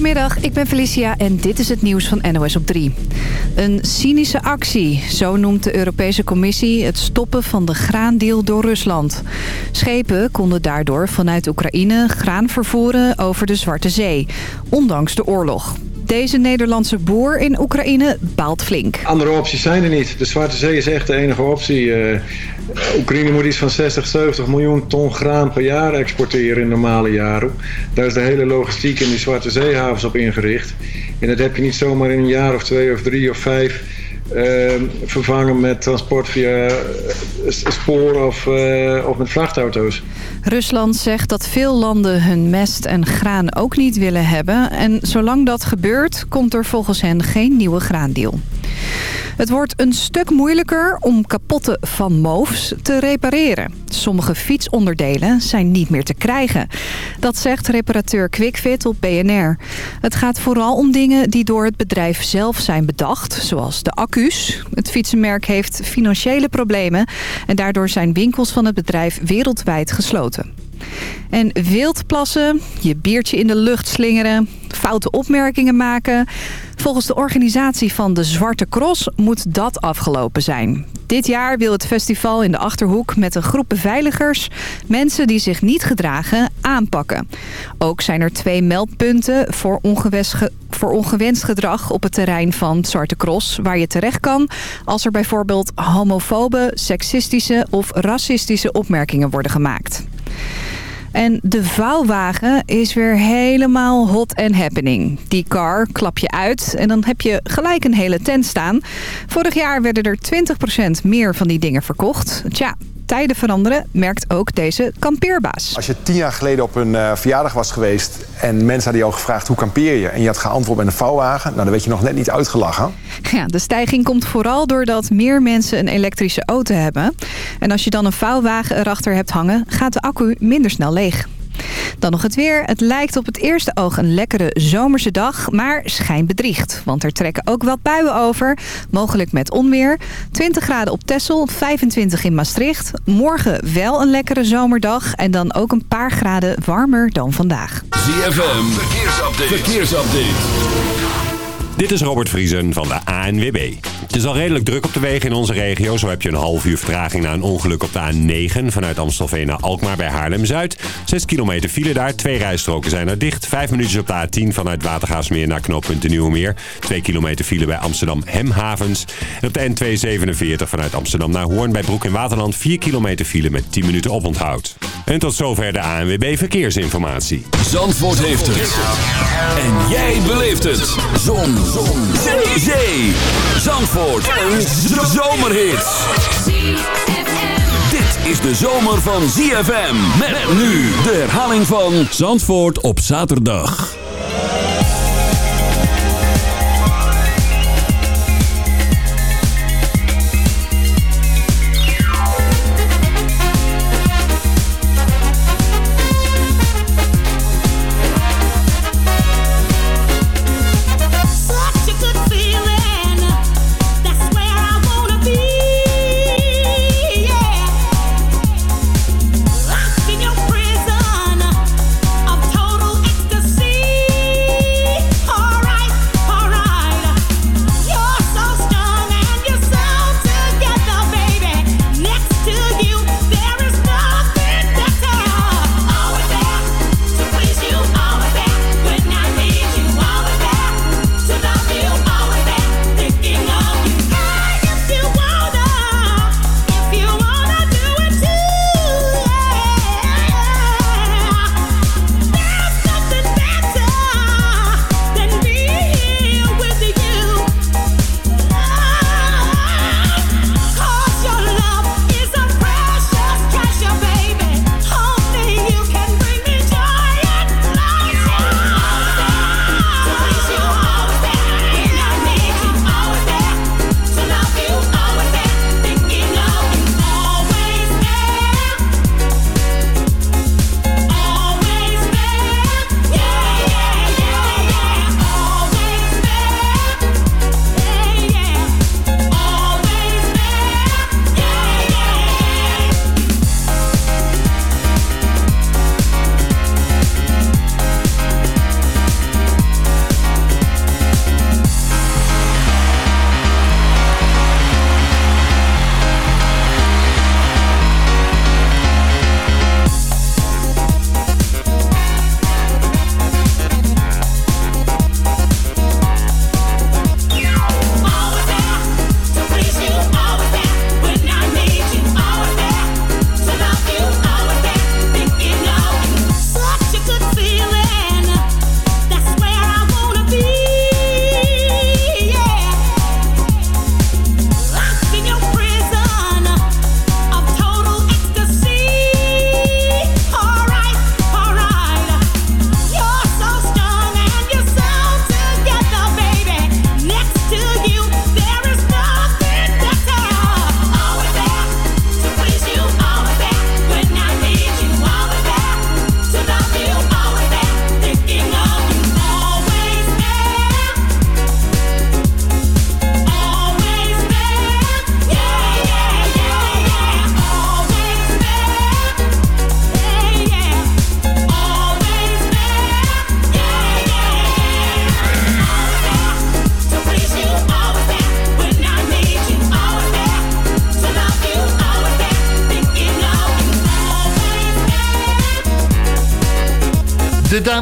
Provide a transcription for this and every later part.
Goedemiddag, ik ben Felicia en dit is het nieuws van NOS op 3. Een cynische actie, zo noemt de Europese Commissie het stoppen van de graandeal door Rusland. Schepen konden daardoor vanuit Oekraïne graan vervoeren over de Zwarte Zee, ondanks de oorlog. Deze Nederlandse boer in Oekraïne baalt flink. Andere opties zijn er niet. De Zwarte Zee is echt de enige optie. Uh, Oekraïne moet iets van 60, 70 miljoen ton graan per jaar exporteren in normale jaren. Daar is de hele logistiek in die Zwarte Zeehavens op ingericht. En dat heb je niet zomaar in een jaar of twee of drie of vijf vervangen met transport via spoor of, uh, of met vrachtauto's. Rusland zegt dat veel landen hun mest en graan ook niet willen hebben. En zolang dat gebeurt, komt er volgens hen geen nieuwe graandeal. Het wordt een stuk moeilijker om kapotte Van Moofs te repareren. Sommige fietsonderdelen zijn niet meer te krijgen. Dat zegt reparateur QuickFit op BNR. Het gaat vooral om dingen die door het bedrijf zelf zijn bedacht, zoals de accu's. Het fietsenmerk heeft financiële problemen en daardoor zijn winkels van het bedrijf wereldwijd gesloten. En wild plassen, je biertje in de lucht slingeren, foute opmerkingen maken. Volgens de organisatie van de Zwarte Cross moet dat afgelopen zijn. Dit jaar wil het festival in de Achterhoek met een groep beveiligers... mensen die zich niet gedragen aanpakken. Ook zijn er twee meldpunten voor ongewenst, voor ongewenst gedrag op het terrein van Zwarte Cross... waar je terecht kan als er bijvoorbeeld homofobe, seksistische of racistische opmerkingen worden gemaakt. En de vouwwagen is weer helemaal hot and happening. Die car klap je uit en dan heb je gelijk een hele tent staan. Vorig jaar werden er 20% meer van die dingen verkocht. Tja, tijden veranderen, merkt ook deze kampeerbaas. Als je tien jaar geleden op een uh, verjaardag was geweest... en mensen hadden jou gevraagd hoe kampeer je... en je had geantwoord met een vouwwagen... nou, dan werd je nog net niet uitgelachen. Ja, de stijging komt vooral doordat meer mensen een elektrische auto hebben. En als je dan een vouwwagen erachter hebt hangen... gaat de accu minder snel leeg. Dan nog het weer. Het lijkt op het eerste oog een lekkere zomerse dag, maar schijn bedriegt. Want er trekken ook wat buien over, mogelijk met onweer. 20 graden op Texel, 25 in Maastricht. Morgen wel een lekkere zomerdag en dan ook een paar graden warmer dan vandaag. ZFM, verkeersupdate. verkeersupdate. Dit is Robert Vriesen van de ANWB. Het is al redelijk druk op de wegen in onze regio. Zo heb je een half uur vertraging na een ongeluk op de A9... vanuit Amstelveen naar Alkmaar bij Haarlem-Zuid. 6 kilometer file daar. Twee rijstroken zijn er dicht. Vijf minuutjes op de A10 vanuit Watergaasmeer naar knooppunt de Nieuwemeer. 2 kilometer file bij Amsterdam Hemhavens. En op de N247 vanuit Amsterdam naar Hoorn bij Broek in Waterland... 4 kilometer file met 10 minuten oponthoud. En tot zover de ANWB Verkeersinformatie. Zandvoort heeft het. En jij beleeft het. Zon. Zon. Zee. Zandvoort. Een zomerhit. Dit is de zomer van ZFM. Met nu de herhaling van Zandvoort op zaterdag.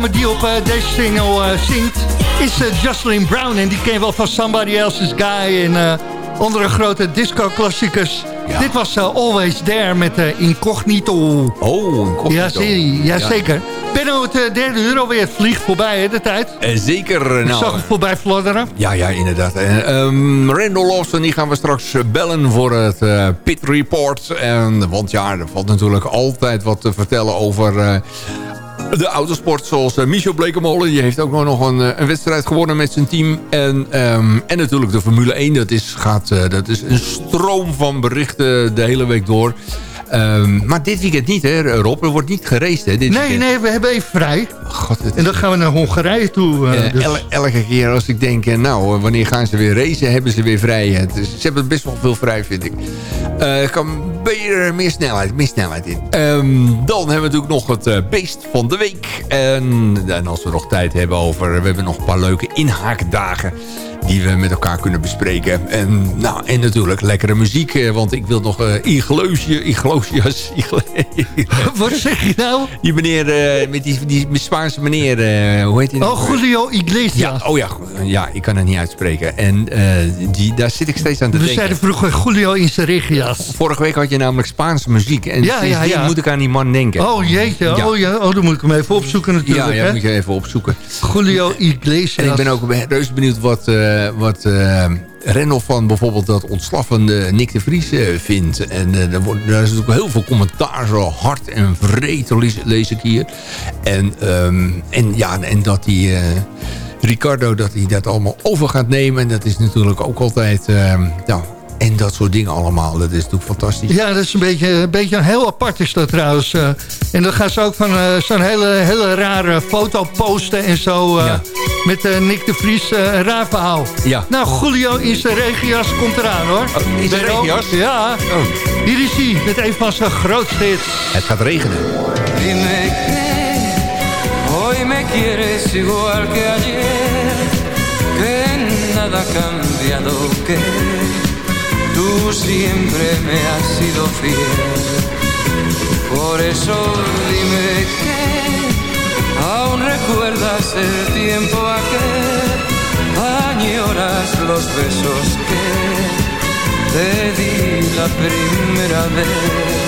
Dame die op deze single zingt is Jocelyn Brown. En die ken je wel van Somebody Else's Guy en andere grote disco-klassiekers. Dit was Always There met Incognito. Oh, Incognito. Ja, zie, ja, zeker. Benno, het derde uur alweer. Het vliegt voorbij, hè, de tijd. zeker. Nou, Ik zag het voorbij fladderen. Ja, ja, inderdaad. Um, Randall Lawson, die gaan we straks bellen voor het Pit Report. En, want ja, er valt natuurlijk altijd wat te vertellen over de autosport zoals uh, Michel Blekemolen. Die heeft ook nog een, een wedstrijd gewonnen met zijn team. En, um, en natuurlijk de Formule 1. Dat is, gaat, uh, dat is een stroom van berichten de hele week door. Um, maar dit weekend niet, hè, Rob? Er wordt niet geraced, hè? Dit nee, weekend. nee, we hebben even vrij. God, en dan gaan we naar Hongarije toe. Uh, dus. el elke keer als ik denk, nou, wanneer gaan ze weer racen, hebben ze weer vrij. Dus ze hebben best wel veel vrij, vind ik. Uh, kan beter, meer snelheid, meer snelheid in. Um, dan hebben we natuurlijk nog het beest van de week. En, en als we nog tijd hebben over, we hebben nog een paar leuke inhaakdagen die we met elkaar kunnen bespreken. En, nou, en natuurlijk lekkere muziek, want ik wil nog uh, Igleusje, Iglesias... Wat zeg je nou? Die meneer, uh, met die, die Spaanse meneer, uh, hoe heet hij nou? Oh, Julio Iglesias. Ja, oh ja, ja, ik kan het niet uitspreken. En die, daar zit ik steeds aan te we denken. We zeiden vroeger Julio in zijn regias. Vorige week had je namelijk Spaanse muziek. En ja, ja, ja. moet ik aan die man denken. Oh jeetje, ja. oh ja, oh, dan moet ik hem even opzoeken natuurlijk. Ja, ja hè? moet je even opzoeken. Julio Iglesias. En ik ben ook reuze benieuwd wat... Uh, wat uh, Rennoff van bijvoorbeeld dat ontslag van de Nick de Vries uh, vindt. En er, wordt, is ook heel veel commentaar, zo hard en vreed lees, ik hier. En, um, en, ja, en dat die... Ricardo, dat hij dat allemaal over gaat nemen. En dat is natuurlijk ook altijd... nou, en dat soort dingen allemaal. Dat is natuurlijk fantastisch. Ja, dat is een beetje een, beetje een heel apart is dat trouwens. Uh, en dan gaan ze ook van uh, zo'n hele, hele rare foto posten en zo. Uh, ja. Met Nick de Vries, een raar verhaal. Ja. Nou, Julio in zijn regias komt eraan hoor. Oh, in zijn regias? Ja. Oh. Hier is hij met een van zijn grootste hits. Het gaat regenen. Dime que hoy me quieres igual que ayer. Que nada cambiado que... Tú siempre me has sido fiel. Por eso dime que aún recuerdas el tiempo aquel. Añoras los besos que te di la primera vez.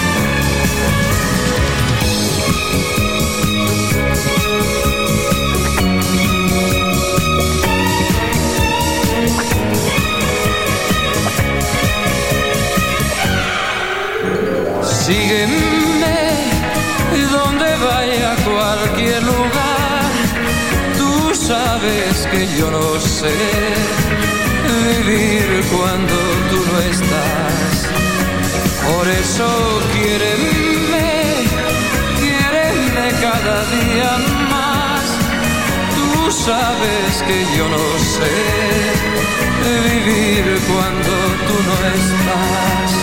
Yo no sé vivir cuando tú no estás. Por eso quiéreme, quiéreme cada día más. Tú sabes que yo no sé vivir cuando tú no estás.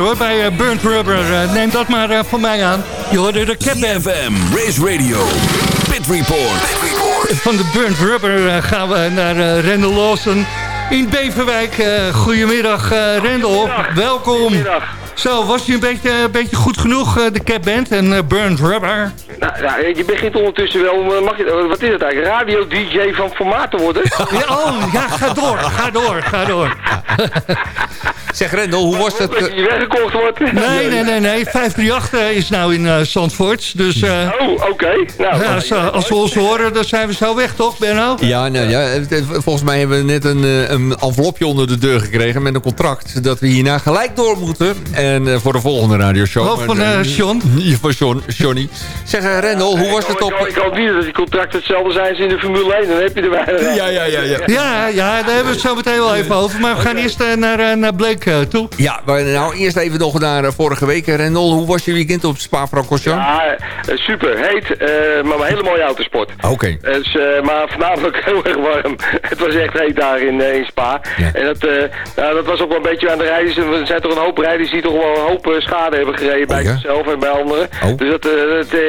Hoor, bij uh, Burnt Rubber. Uh, neem dat maar uh, van mij aan. Je hoorde de cap CFM, Race Radio, Pit Report. Pit Report. Van de Burnt Rubber gaan we naar Randall Lawson in Beverwijk. goedemiddag Randall, welkom. Goedemiddag. Zo, was je een beetje, een beetje goed genoeg, de Cap Band en uh, Burnt Rubber? Nou, nou, je begint ondertussen wel, mag je, wat is het eigenlijk, radio-dj van formaat te worden? ja, oh, ja, ga door, ga door, ga door. Zeg Rendel, hoe was het? Dat je weggekocht wordt. Nee, nee, nee, nee. 538 is nou in uh, Zandvoort. Dus, uh, oh, oké. Nou, ja, als, als, we ons horen, dan zijn we zo weg, toch, Benno? Ja, nou, ja, volgens mij hebben we net een, een envelopje onder de deur gekregen met een contract. Dat we hierna gelijk door moeten. En uh, voor de volgende radioshow. Hoofd van uh, Sean. Van Sean, Johnny. Zeg Rendel, hoe was het op... Ik hoop niet dat die contracten hetzelfde zijn als in de Formule 1. Dan heb je er bijna. Ja, ja, ja, ja. Ja, ja, daar hebben we het zo meteen wel even over. Maar we gaan eerst naar, naar Blake toe. Ja, maar nou eerst even nog naar uh, vorige week. Rendel, hoe was je weekend op Spa-Francorchamps? Ja, uh, super. Heet, uh, maar een hele mooie autosport. Oké. Dus, maar voornamelijk heel erg warm. Het was echt heet daar in, in Spa. Ja. En dat, nou, dat was ook wel een beetje aan de rijders. Er zijn toch een hoop rijders die toch wel een hoop schade hebben gereden bij oh, ja? zichzelf en bij anderen. Oh. Dus dat,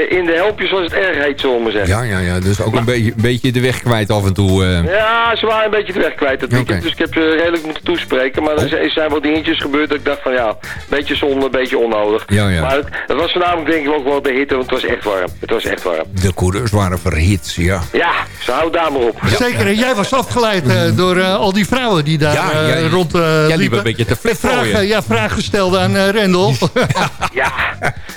in de helpjes was het erg heet, zullen we maar zeggen. Ja, ja, ja. Dus ook een, beetje, een beetje de weg kwijt af en toe. Ja, ze waren een beetje de weg kwijt. Dat okay. Dus ik heb ze redelijk moeten toespreken. Maar oh. er zijn wel dingetjes gebeurd dat ik dacht van ja, een beetje zonde, een beetje onnodig. Ja, ja. Maar het, het, was voornamelijk denk ik ook wel de hitte, want het was echt warm. Het was echt warm. De coureurs waren verhit, ja. Ja, ze houden daar maar op. Zeker, en jij was afgeleid uh, door uh, al die vrouwen die daar ja, uh, rond Jij liep een beetje te vragen, Ja, vragen stelde aan Rendel. ja.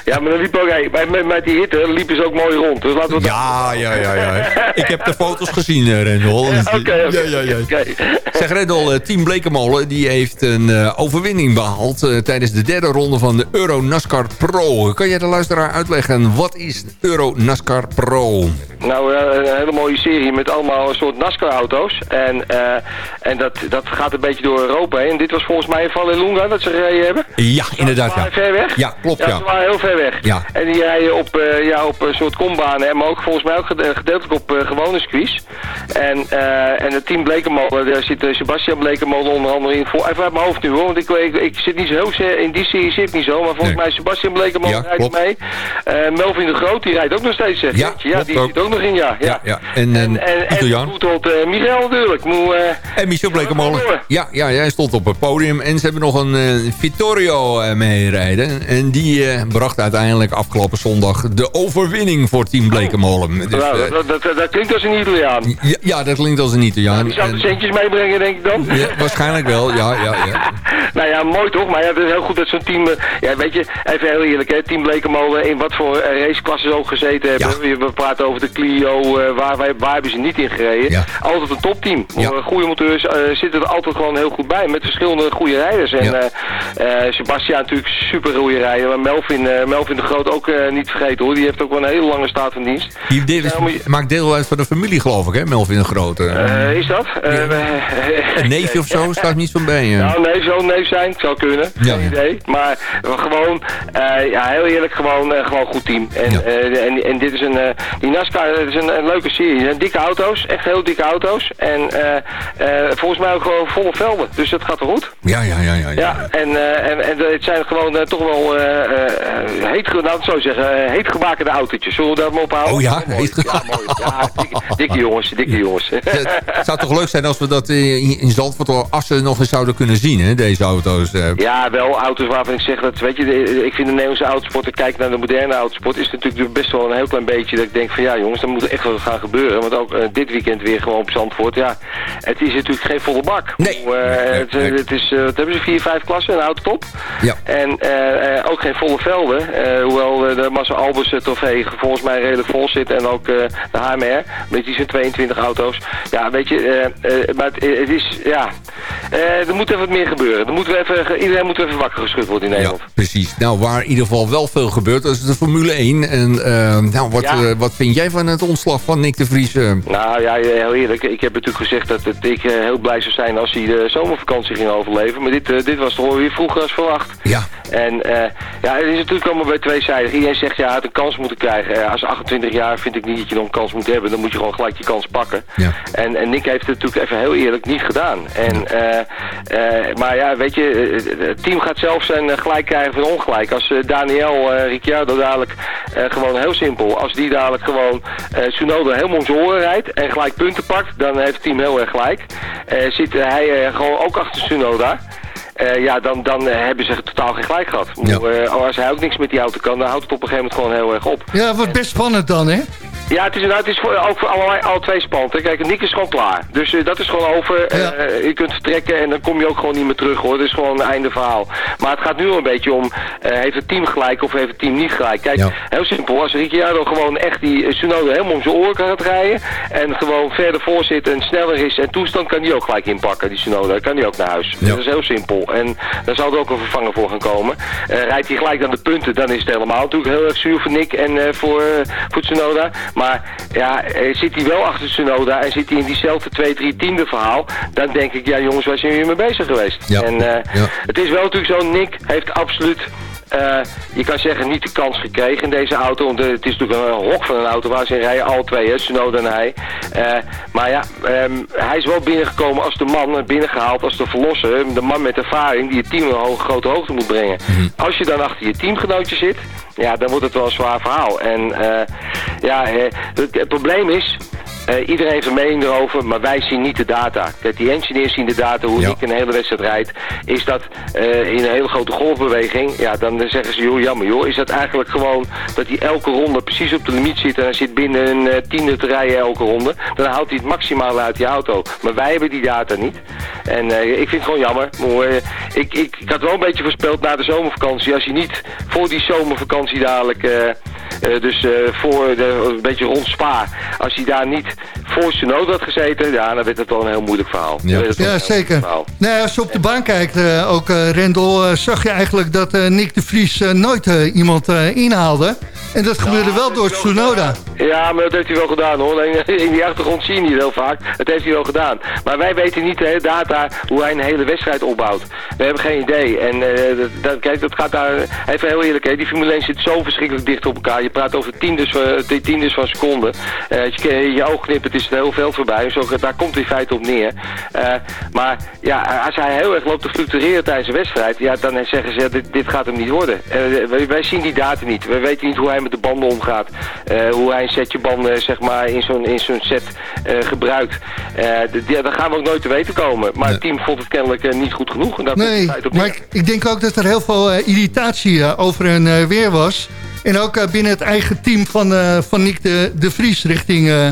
ja, maar dan liep ook, hey, met, met die hitte liepen ze ook mooi rond. Dus laten we ja, ja, ja, ja. ik heb de foto's gezien, Rendel. Oké, okay, okay, ja, ja, ja. Zeg Rendel, Team Blekemolen die heeft een overwinning behaald uh, tijdens de derde ronde van de Euro NASCAR Pro. Kan jij de luisteraar uitleggen, wat is Euro NASCAR Pro? Nou, uh, een hele mooie serie met allemaal een soort NASCAR-auto's. En, uh, en dat, dat gaat een beetje door Europa heen. Dit was volgens mij in Vallelunga dat ze gereden hebben. Ja, inderdaad. Ze waren ja. ver weg. Ja, klopt. Ja, ja, ze waren heel ver weg. Ja. En die rijden op, ja, op een soort kombanen. Maar ook volgens mij ook gedeeltelijk op gewone squeeze. En, en het team Blekemolen, daar zit Sebastian Blekemolen onder andere in. Even uit mijn hoofd nu hoor, want ik, ik, ik zit niet zo heel in die serie zit niet zo. Maar volgens mij Sebastian Blekeman ja, rijdt klopt. mee. Uh, Melvin de Groot, die rijdt ook nog steeds. Zeg. Ja, ja die zit ook nog in, ja. ja. ja, En, en, en, en, en tot uh, Michel natuurlijk. Moe, uh, en Michel Blekemolen. Ja, ja, jij stond op het podium. En ze hebben nog een Vittorio meerijden. En die bracht uiteindelijk afgelopen zondag de overwinning voor Team Blekemolen. Dus, nou, dat, dat, dat, klinkt als een Italiaan. Ja, ja, dat klinkt als een Italiaan. die zou de centjes meebrengen, denk ik dan? Waarschijnlijk wel, ja. ja, ja. nou ja, mooi toch? Maar ja, het is heel goed dat zo'n team... Ja, weet je, even heel eerlijk, hè, Team Blekemolen in wat voor raceklasses ook gezeten hebben. Ja. We praten over de Clio, uh, waar, waar, waar hebben ze niet in gereden. Ja. Altijd een topteam. Goede monteurs zitten er altijd gewoon heel goed bij, met verschillende goede rijders. En Sebastian natuurlijk super goede rijder, maar Melvin, Melvin de Groot ook niet vergeten hoor. Die heeft ook wel een hele lange staat van dienst. Die maakt deel uit van de familie geloof ik hè, Melvin de Groot. is dat? een neefje of zo staat niet van bij je. Nou nee, zo'n neef zijn, het zou kunnen. Geen idee. Maar gewoon, uh, ja, heel eerlijk, gewoon, uh, gewoon goed team. En, ja. uh, en, en dit is een, die NASCAR het is een, een leuke serie. Dikke auto's, echt heel dikke auto's. En volgens mij ook gewoon volle velden. Dus dat gaat er goed. Ja, ja, ja. Ja, ja. ja en, en, en het zijn gewoon toch wel heet, nou, zo zeggen, heet gebakende autootjes. Zullen we daar maar ophouden? Oh ja, heet ja, mooi. Ja, dikke, dikke jongens, dikke jongens. het zou toch leuk zijn als we dat in, in Zandvoort Assen nog eens zouden kunnen zien, hè, deze auto's. Ja, wel auto's waarvan ik zeg dat, weet je, ik vind de Nederlandse autosport, ik kijk naar de moderne autosport, is natuurlijk best wel een heel klein beetje dat ik denk van ja jongens, dan moet er echt wat gaan gebeuren. Want ook uh, dit weekend weer gewoon op Zandvoort, ja, het is natuurlijk geen volle bak. Nee. Uh, het, nee. het, is, uh, wat hebben ze, vier, vijf klassen, een autotop. Ja. En ook geen volle velden, hoewel de Massa Albers trofee volgens mij redelijk vol zit en ook de HMR, met die zijn 22 auto's. Ja, weet je, maar het, het, is, ja, er moet even wat meer gebeuren. Er moet even, iedereen moet even wakker geschud worden in Nederland. Ja, precies. Nou, waar in ieder geval wel veel gebeurt, dat is de Formule 1. En uh, nou, wat, ja. uh, wat vind jij van het ontslag van Nick de Vries? Uh? Nou ja, heel eerlijk. Ik heb natuurlijk gezegd dat het, ik heel blij zou zijn als hij de zomervakantie ging overleven. Maar dit, dit was toch weer vroeger als verwacht. Ja. En ja, het is natuurlijk allemaal bij tweezijdig. Iedereen zegt ja, hij had een kans moeten krijgen. als 28 jaar vind ik niet dat je nog een kans moet hebben. Dan moet je gewoon gelijk je kans pakken. Ja. En, en Nick heeft het natuurlijk even heel eerlijk niet gedaan. En, maar ja, weet je, het team gaat zelf zijn gelijk krijgen van ongelijk. Als Daniel Ricciardo dadelijk gewoon heel simpel. Als die dadelijk gewoon Tsunoda helemaal om zijn oren rijdt en gelijk punten pakt, dan heeft het team heel erg gelijk. zit hij gewoon ook achter Tsunoda. Uh, ja, dan, dan hebben ze totaal geen gelijk gehad. Ja. Uh, als hij ook niks met die auto kan, dan houdt het op een gegeven moment gewoon heel erg op. Ja, wat best spannend dan, hè? Ja, het is inderdaad het is voor, ook voor allerlei, alle twee spanten. Kijk, Nick is gewoon klaar. Dus uh, dat is gewoon over. Ja. Uh, je kunt vertrekken en dan kom je ook gewoon niet meer terug hoor. Het is gewoon een einde verhaal. Maar het gaat nu een beetje om, uh, heeft het team gelijk of heeft het team niet gelijk? Kijk, ja. heel simpel. Als Ricciardo gewoon echt die Tsunoda helemaal om zijn oren kan rijden. En gewoon verder voor zit en sneller is en toestand kan die ook gelijk inpakken, die Tsunoda. Kan die ook naar huis. Ja. Dat is heel simpel. En daar zal er ook een vervanger voor gaan komen. rijdt hij gelijk aan de punten, dan is het helemaal natuurlijk heel erg zuur voor Nick en voor, voor Tsunoda. Maar ja, eh, zit hij wel achter Tsunoda en zit hij in diezelfde 2-3 tiende verhaal, dan denk ik, ja jongens, waar zijn jullie mee bezig geweest? Ja. En ja. het is wel natuurlijk zo, Nick heeft absoluut uh, je kan zeggen niet de kans gekregen in deze auto. Want het is natuurlijk een hok van een auto waar ze rijden alle twee, hè, Tsunoda en hij. Uh, maar ja, um, hij is wel binnengekomen als de man, binnengehaald als de verlosser. De man met ervaring die het team een hoge, grote hoogte moet brengen. Mm -hmm. Als je dan achter je teamgenootje zit, ja, dan wordt het wel een zwaar verhaal. En uh, ja, het, het probleem is, uh, iedereen heeft een mening erover, maar wij zien niet de data. Kijk, die engineers zien de data, hoe ja. ik een hele wedstrijd rijd. Is dat uh, in een hele grote golfbeweging, ja, dan zeggen ze, joh, jammer joh. Is dat eigenlijk gewoon dat hij elke ronde precies op de limiet zit en hij zit binnen een uh, tiende te rijden elke ronde. Dan haalt hij het maximaal uit die auto. Maar wij hebben die data niet. En ik vind het gewoon jammer. Maar, ik, ik, ik had wel een beetje voorspeld na de zomervakantie. Als je niet voor die zomervakantie dadelijk... Uh, dus uh, voor de, een beetje rond Spa. Als hij daar niet voor nood had gezeten, ja, dan werd het wel een heel moeilijk verhaal. Ja, ja zeker. Nee, als je op de baan kijkt, uh, ook Rendel, zag je eigenlijk dat Nick de Vries nooit iemand inhaalde. En dat gebeurde ja, wel door Tsunoda. Ja, maar dat heeft hij wel gedaan hoor. In die achtergrond zie je niet heel vaak. Dat heeft hij wel gedaan. Maar wij weten niet de data hoe hij een hele wedstrijd opbouwt. We hebben geen idee. En dat, dat, kijk, dat gaat daar... Even heel eerlijk, hè. die Formule 1 zit zo verschrikkelijk dicht op elkaar. Je praat over tiendes van, tiendes van seconden. Uh, als je je oog knipt, het is er heel veel voorbij. Zo, daar komt in feite op neer. Uh, maar ja, als hij heel erg loopt te fluctueren tijdens een wedstrijd, ja, dan zeggen ze, dit, dit gaat hem niet worden. Uh, wij, wij, zien die data niet. We weten niet hoe hij met de banden omgaat. hoe hij een setje banden zeg maar, in zo'n zo'n set gebruikt. Die, daar gaan we ook nooit te weten komen. Maar het team vond het kennelijk niet goed genoeg. En dat nee, maar ik, ik, denk ook dat er heel veel irritatie over en weer was. En ook uh, binnen het eigen team van, uh, van Nick de, de Vries richting, uh,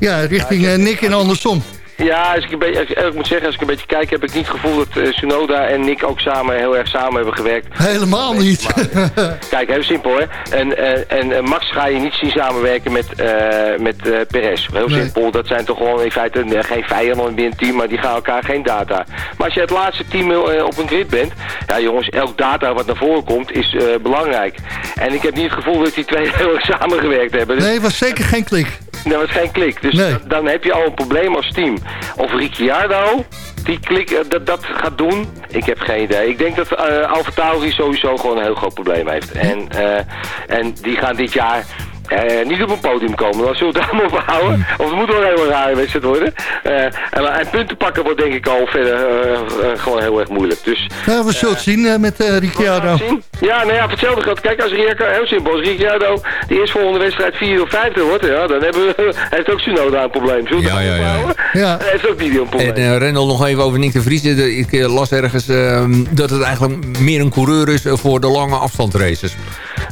ja, richting Nick en andersom. Ja, als ik, een beetje, als ik moet zeggen, als ik een beetje kijk, heb ik niet het gevoel dat uh, Sunoda en Nick ook samen heel erg samen hebben gewerkt. Helemaal niet. kijk, heel simpel hè. En, uh, en Max ga je niet zien samenwerken met, uh, met Perez. Heel nee. simpel, dat zijn toch gewoon in feite geen vijanden binnen het team, maar die gaan elkaar geen data. Maar als je het laatste team op een grid bent, ja jongens, elk data wat naar voren komt is belangrijk. En ik heb niet het gevoel dat die twee heel erg samengewerkt hebben. Dus, nee, was zeker geen klik. Dat was geen klik. Dus nee. dan heb je al een probleem als team. Of Ricciardo die klik, dat, dat gaat doen, ik heb geen idee. Ik denk dat uh, Alfa Tauri sowieso gewoon een heel groot probleem heeft. En, uh, en die gaan dit jaar uh, niet op een podium komen. Dan zullen we het allemaal behouden. Of het moet wel een hele rare wedstrijd worden. Uh, en, en, punten pakken wordt denk ik al verder uh, gewoon heel erg moeilijk. Dus, ja, we zullen het zien met Ricciardo. Ja, nou ja, voor hetzelfde gaat. Kijk, als Ricciardo, heel simpel, als Ricciardo de eerstvolgende wedstrijd 4 of 5 wordt, ja, dan hebben we, heeft ook Sunoda een probleem. Zullen we ja, ja, ja. ja. Hij heeft ook niet een probleem. En Rendel nog even over Nick de Vries. Ik las ergens ehm, dat het eigenlijk meer een coureur is voor de lange afstandsraces.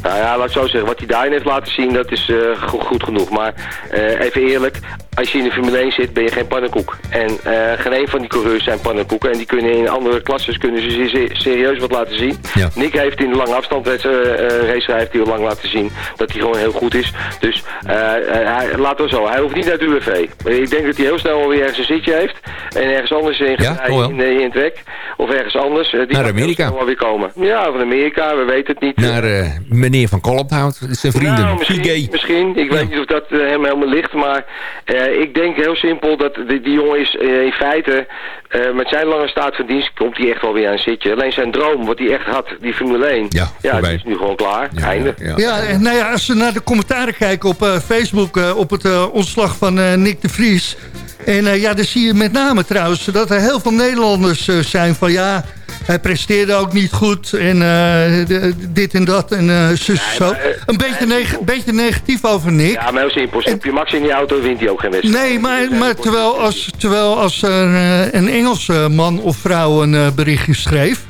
Nou ja, laat ik zo zeggen. Wat hij daarin heeft laten zien, dat is uh, goed, goed, genoeg. Maar uh, even eerlijk, als je in de Formule 1 zit, ben je geen pannenkoek. En uh, geen een van die coureurs zijn pannenkoeken. En die kunnen in andere klasses kunnen ze serieus wat laten zien. Ja. Nick heeft in de lange afstand race heeft hij al lang laten zien dat hij gewoon heel goed is. Dus hij, laten we zo, hij hoeft niet naar het UWV. Ik denk dat hij heel snel alweer ergens een zitje heeft. En ergens anders in, ja, in, in, het werk. Of ergens anders. die naar Amerika. Wel weer komen. Ja, van Amerika, we weten het niet. Naar meneer Van Kolphout, zijn vrienden. Nou, misschien, misschien, Ik weet niet of dat uh, hem helemaal ligt, maar uh, eh, ik denk heel simpel dat die, die jongen is eh, in feite, eh, met zijn lange staat van dienst, komt hij echt wel weer aan een zitje. Alleen zijn droom, wat hij echt had, die Formule 1, ja, ja die is nu gewoon klaar. Ja, Einde. ja, nou ja, als we naar de commentaren kijken op eh, Facebook... eh, op het eh, ontslag van eh, Nick de Vries... en eh, ja, dan zie je met name trouwens... dat er heel veel Nederlanders eh, zijn van... ja, hij presteerde ook niet goed en eh, dit en dat en eh zus zo. maar, eh, Een beetje, neg- beetje negatief over Nick. Ja, maar heel simpel. Stop je Max in die auto, wint hij ook geen wedstrijd. Nee, maar, maar terwijl als, terwijl als er een Engelse man of vrouw een berichtje schreef...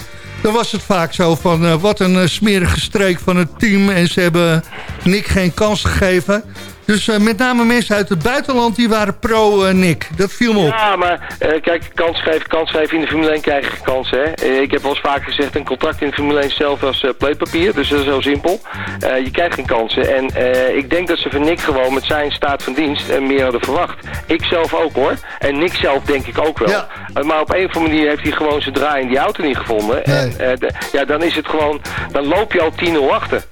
dan was het vaak zo van wat een smerige streek van het team... en ze hebben Nick geen kans gegeven. Dus eh, met name mensen uit het buitenland die waren pro-Nick. dat viel me op. Ja, maar eh, kijk, kans geven, kans geven in de Formule 1 krijg je kansen. Hè? Eh, ik heb wel eens vaak gezegd, een contract in de Formule 1 is hetzelfde als eh, pleetpapier. Dus dat is heel simpel. Eh, je krijgt geen kansen. En eh, ik denk dat ze van Nick gewoon met zijn staat van dienst en meer hadden verwacht. Ik zelf ook hoor. En Nick zelf denk ik ook wel. Ja. Eh, maar op een of andere manier heeft hij gewoon zijn draai in die auto niet gevonden. Nee. En, eh, ja, dan is het gewoon, dan loop je al 10-0 achter.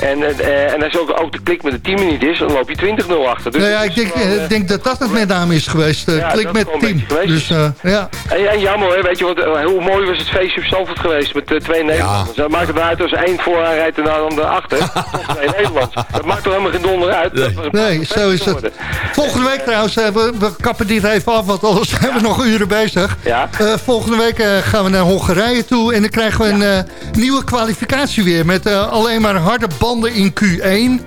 En, eh, eh, en als ook, ook de klik met de 10 niet is, dan loop je 20-0 achter. Dus nou ja, ik denk, gewoon, eh, eh, denk dat dat het met name is geweest. eh, Ja, klik met team. Dus eh, ja. En, en jammer, hè, weet je, want eh, hoe mooi was het feestje op Zandvoort geweest met eh, twee Nederlanders. Dat maakt het nou uit als één vooraan rijdt en dan de achter. Twee Nederlanders. Dat maakt toch helemaal geen donder uit. Dat was een Nee, zo is het. Volgende week trouwens, eh, we, we kappen dit even af, want anders zijn we nog uren bezig. Ja. Eh, volgende week gaan we naar Hongarije toe en dan krijgen we een eh, nieuwe kwalificatie weer. Met eh, alleen maar harde banden in Q1.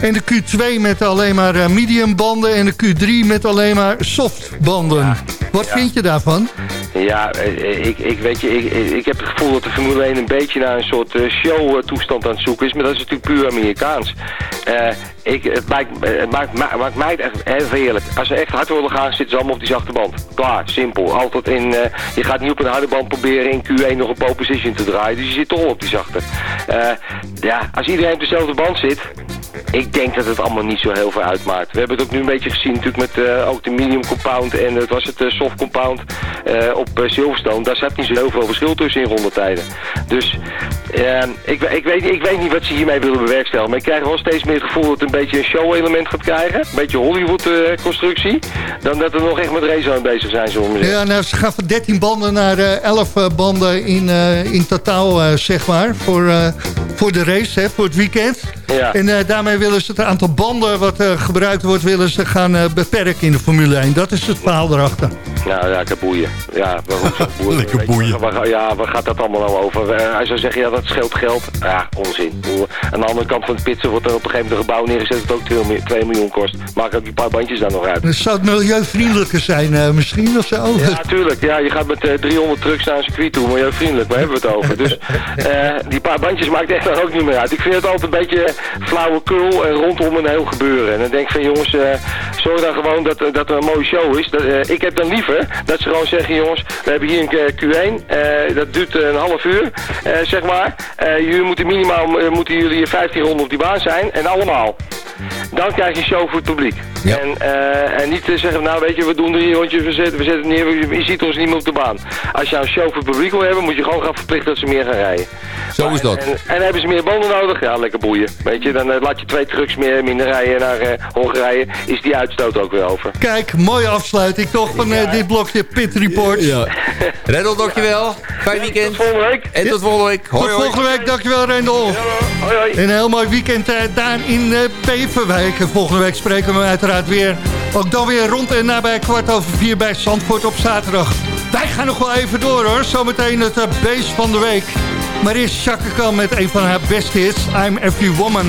En de Q2 met alleen maar eh, medium banden en de Q3 met alleen maar soft banden. Wat vind je daarvan? Ja, eh, ik, ik weet je, ik, ik- heb het gevoel dat de Formule 1 een beetje naar een soort eh, show-toestand aan het zoeken is. Maar dat is natuurlijk puur Amerikaans. Ik, het maakt, het maakt, ma- maakt mij het echt even eerlijk. Als ze echt hard willen gaan, zitten ze allemaal op die zachte band. Klaar, simpel. Altijd in, je gaat niet op een harde band proberen in Q1 nog een pole position te draaien. Dus je zit toch op die zachte. Ja, als iedereen op dezelfde band zit, ik denk dat het allemaal niet zo heel veel uitmaakt. We hebben het ook nu een beetje gezien natuurlijk met eh, ook de medium compound en het was het eh, soft compound eh, op eh, Silverstone. Daar zat niet zo heel veel verschil tussen in rondetijden. Dus eh, ik, ik, weet, ik weet niet wat ze hiermee willen bewerkstelligen. Maar ik krijg wel steeds meer het gevoel dat het een beetje een show-element gaat krijgen. Een beetje Hollywood-constructie. dan dat we nog echt met race aan bezig zijn, zullen we. Ja, nou, ze gaan van 13 banden naar eh 11 eh, banden in, eh, in totaal, eh, zeg maar, voor, eh, voor de race, hè, voor het weekend. Ja. En eh, daarmee willen ze het aantal banden wat eh, gebruikt wordt, willen ze gaan eh, beperken in de Formule 1. Dat is het verhaal erachter. Nou ja, ik heb boeien. Ja, boeien? Lekker boeien. Waar, ja, waar gaat dat allemaal nou over? Eh, hij zou zeggen, ja, dat scheelt geld. Ja, onzin. Aan de andere kant van de pitsen wordt er op een gegeven moment een gebouw neergezet dat ook 2 miljoen, 2 miljoen kost. Maak ook die paar bandjes daar nog uit. Dus zou het milieuvriendelijker zijn eh, misschien of zo? Ja, tuurlijk. Ja, je gaat met eh, 300 trucks naar een circuit toe, milieuvriendelijk, waar hebben we het over? Dus eh, die paar bandjes maakt echt dan ook niet meer uit. Ik vind het altijd een beetje flauwekul en rondom een heel gebeuren. En dan denk ik van jongens, eh, zorg dan gewoon dat, eh, dat er een mooie show is. Dat, eh, ik heb dan liever dat ze gewoon zeggen, jongens, we hebben hier een eh, Q1, eh, dat duurt een half uur, zeg maar. Jullie moeten minimaal, moeten jullie hier 15 ronden op die baan zijn en allemaal. Dan krijg je een show voor het publiek. Ja. En, en niet te zeggen, nou weet je, we doen drie rondjes, we zetten, we zetten neer, je ziet ons niet meer op de baan. Als je een show voor het publiek wil hebben, moet je gewoon gaan verplichten dat ze meer gaan rijden. Zo is dat. En, en hebben ze meer banden nodig? Ja, lekker boeien. Weet je, dan eh, laat je twee trucks meer, minder rijden naar eh, Hongarije, is die uitstoot ook weer over. Kijk, mooie afsluiting toch van eh, dit blokje Pit Report. Ja. Rendel, dankjewel. Fijn weekend. Tot volgende week. En tot volgende week. Hoi, Tot hoi. volgende week, dankjewel Rendel. Hoi hoi. En een heel mooi weekend eh, daar in eh Beverwijk. En volgende week spreken we uiteraard weer. Ook dan weer rond en nabij kwart over vier bij Zandvoort op zaterdag. Wij gaan nog wel even door hoor. Zometeen het uh, beest van de week. Maar eerst Chaka Khan met een van haar beste hits. I'm Every Woman.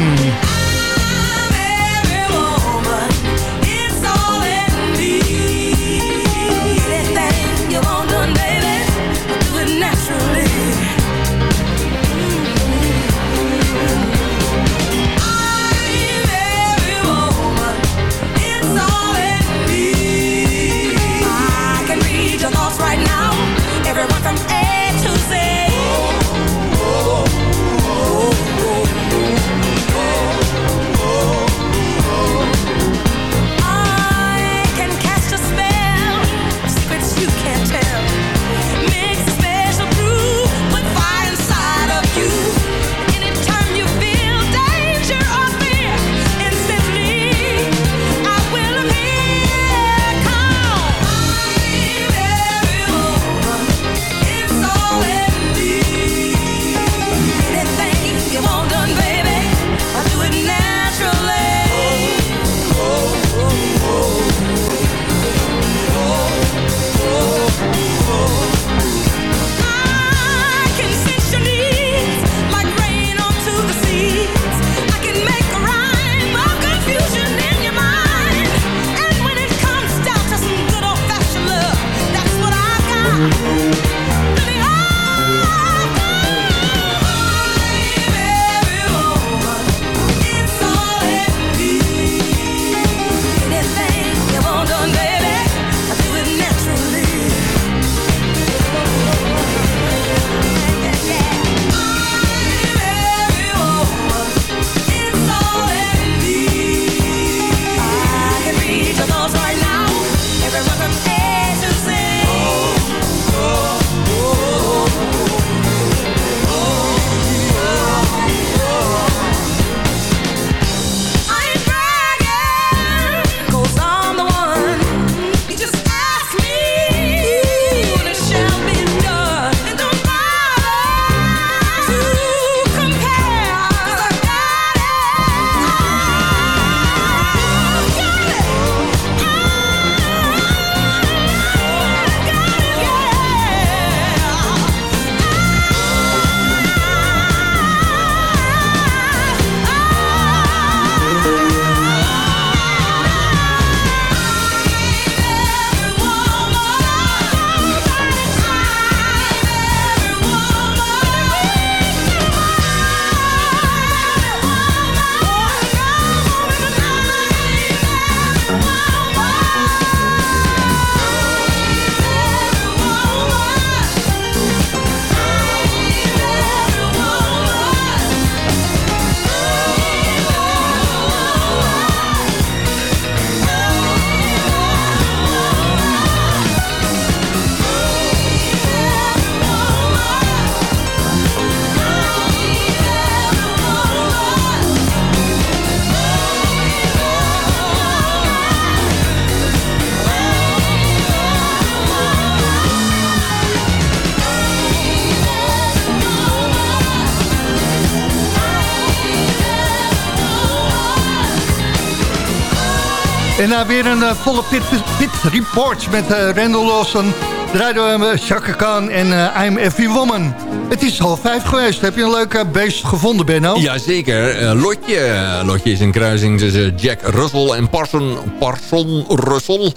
En na weer een volle pit, pit report met Randall Lawson... draaiden we Chaka Khan en I'm Every Woman. Het is half vijf geweest. Heb je een leuk beest gevonden, Benno? Jazeker. Lotje. Lotje is een kruising tussen Jack Russell en Parson, Parson Russell...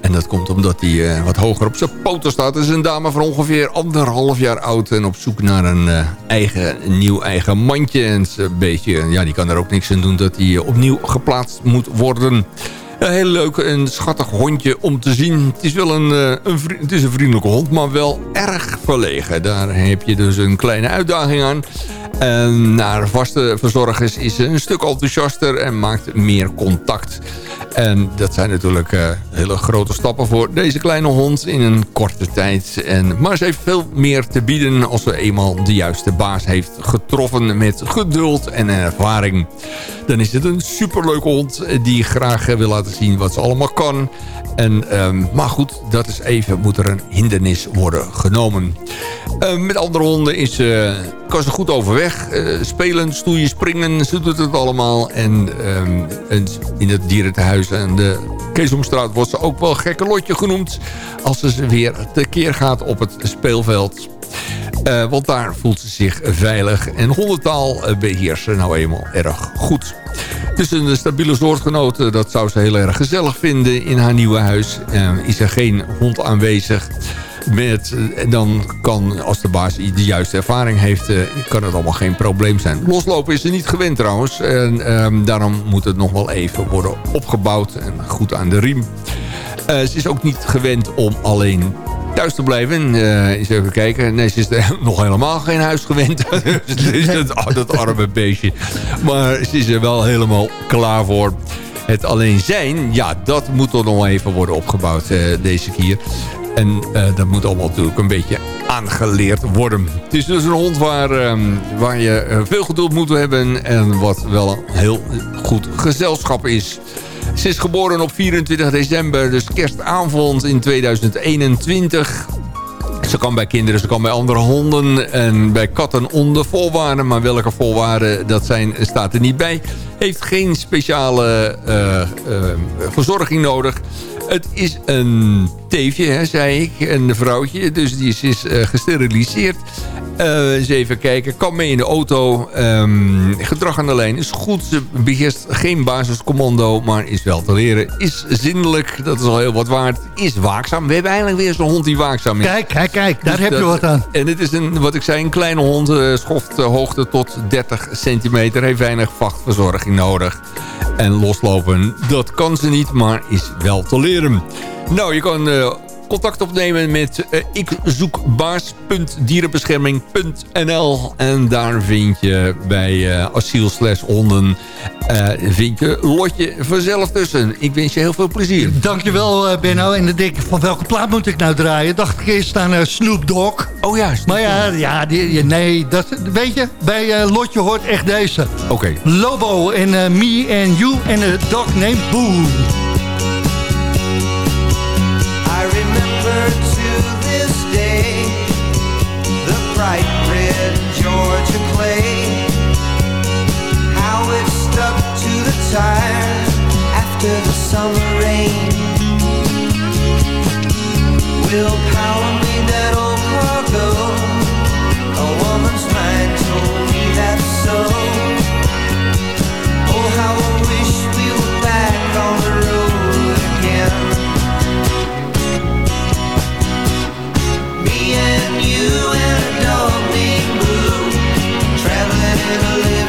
En dat komt omdat hij uh, wat hoger op zijn poten staat. Het is een dame van ongeveer anderhalf jaar oud... en op zoek naar een uh, eigen, nieuw eigen mandje. En een beetje, ja, die kan er ook niks aan doen dat hij opnieuw geplaatst moet worden. Een heel leuk en schattig hondje om te zien. Het is wel een, uh, een, het is een vriendelijke hond, maar wel erg verlegen. Daar heb je dus een kleine uitdaging aan. En naar vaste verzorgers is ze een stuk enthousiaster en maakt meer contact. En dat zijn natuurlijk uh, hele grote stappen voor deze kleine hond in een korte tijd. En, maar ze heeft veel meer te bieden als ze eenmaal de juiste baas heeft getroffen met geduld en ervaring. Dan is het een superleuke hond die graag wil laten zien wat ze allemaal kan. En, um, maar goed, dat is even, moet er een hindernis worden genomen. Uh, met andere honden is, uh, kan ze goed overweg. Uh, spelen, stoeien, springen, ze doet het allemaal. En, en in het dierentehuis en de Keesomstraat wordt ze ook wel gekke lotje genoemd. Als ze weer tekeer gaat op het speelveld. Uh, want daar voelt ze zich veilig. En hondentaal beheerst ze nou eenmaal erg goed. Tussen de stabiele soortgenoten, dat zou ze heel erg gezellig vinden in haar nieuwe huis. Uh, is er geen hond aanwezig. Met, uh, dan kan, als de baas de juiste ervaring heeft, kan het allemaal geen probleem zijn. Loslopen is ze niet gewend trouwens. En um, daarom moet het nog wel even worden opgebouwd en goed aan de riem. ze is ook niet gewend om alleen thuis te blijven. Uh, eens even kijken. Nee, ze is nog helemaal geen huis gewend. dus dat, oh, dat arme beestje. Maar ze is er wel helemaal klaar voor. Het alleen zijn, ja, dat moet er nog even worden opgebouwd uh, deze keer. En uh, dat moet allemaal natuurlijk een beetje aangeleerd worden. Het is dus een hond waar, um, waar je veel geduld moet hebben... en wat wel een heel goed gezelschap is. Ze is geboren op 24 december, dus kerstavond in 2021. Ze kan bij kinderen, ze kan bij andere honden en bij katten onder voorwaarden. Maar welke voorwaarden dat zijn, staat er niet bij. Heeft geen speciale uh, uh, verzorging nodig. Het is een teefje, hè, zei ik, een vrouwtje. Dus die is, is uh, gesteriliseerd. Uh, eens even kijken. Kan mee in de auto. Um, gedrag aan de lijn is goed. Ze beheerst geen basiscommando, maar is wel te leren. Is zindelijk, dat is al heel wat waard. Is waakzaam. We hebben eigenlijk weer zo'n hond die waakzaam is. Kijk, kijk, kijk. Daar dus heb dat, je wat aan. En het is een, wat ik zei, een kleine hond. Uh, schoft hoogte tot 30 centimeter. Heeft weinig vachtverzorging nodig. En loslopen, dat kan ze niet, maar is wel te leren. Nou, je kan uh, contact opnemen met uh, ikzoekbaas.dierenbescherming.nl en daar vind je bij uh, asiel slash honden vind je Lotje vanzelf tussen. Ik wens je heel veel plezier. Dankjewel Benno. En dan denk ik, van welke plaat moet ik nou draaien? Dacht ik eerst aan Snoop Dogg. Oh ja, Snoop Maar ja, ja die, nee, dat, weet je, bij Lotje hoort echt deze. Oké. Okay. Lobo en Me and You en a dog named Boo. Tires after the summer rain. Will power made that old cargo A woman's mind told me that's so. Oh, how I wish we were back on the road again. Me and you and a dog named Blue How I love being a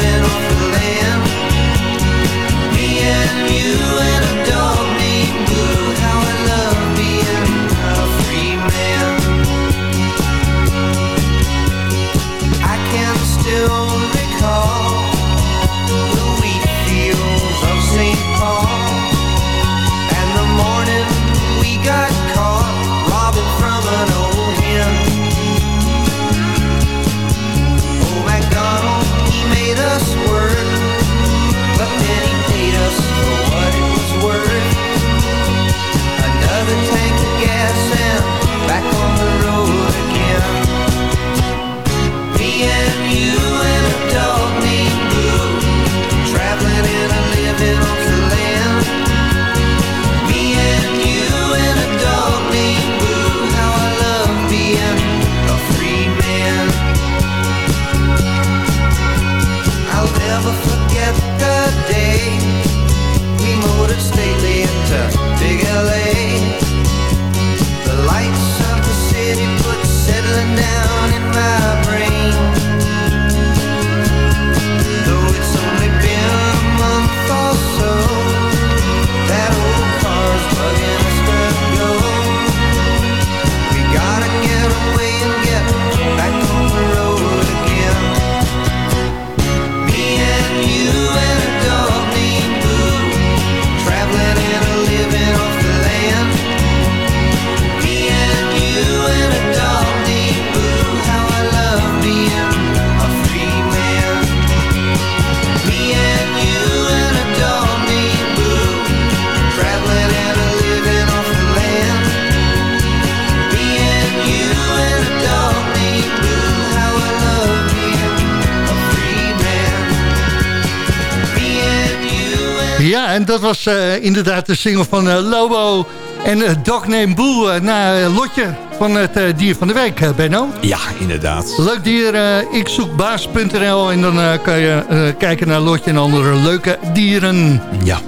was uh, inderdaad de single van uh, Lobo en uh, Dog Name Boel naar Lotje van het dier van de week, Benno. Ja, inderdaad. Leuk dier, ik zoek baas.nl en dan kan je kijken naar Lotje en andere leuke dieren. Ja.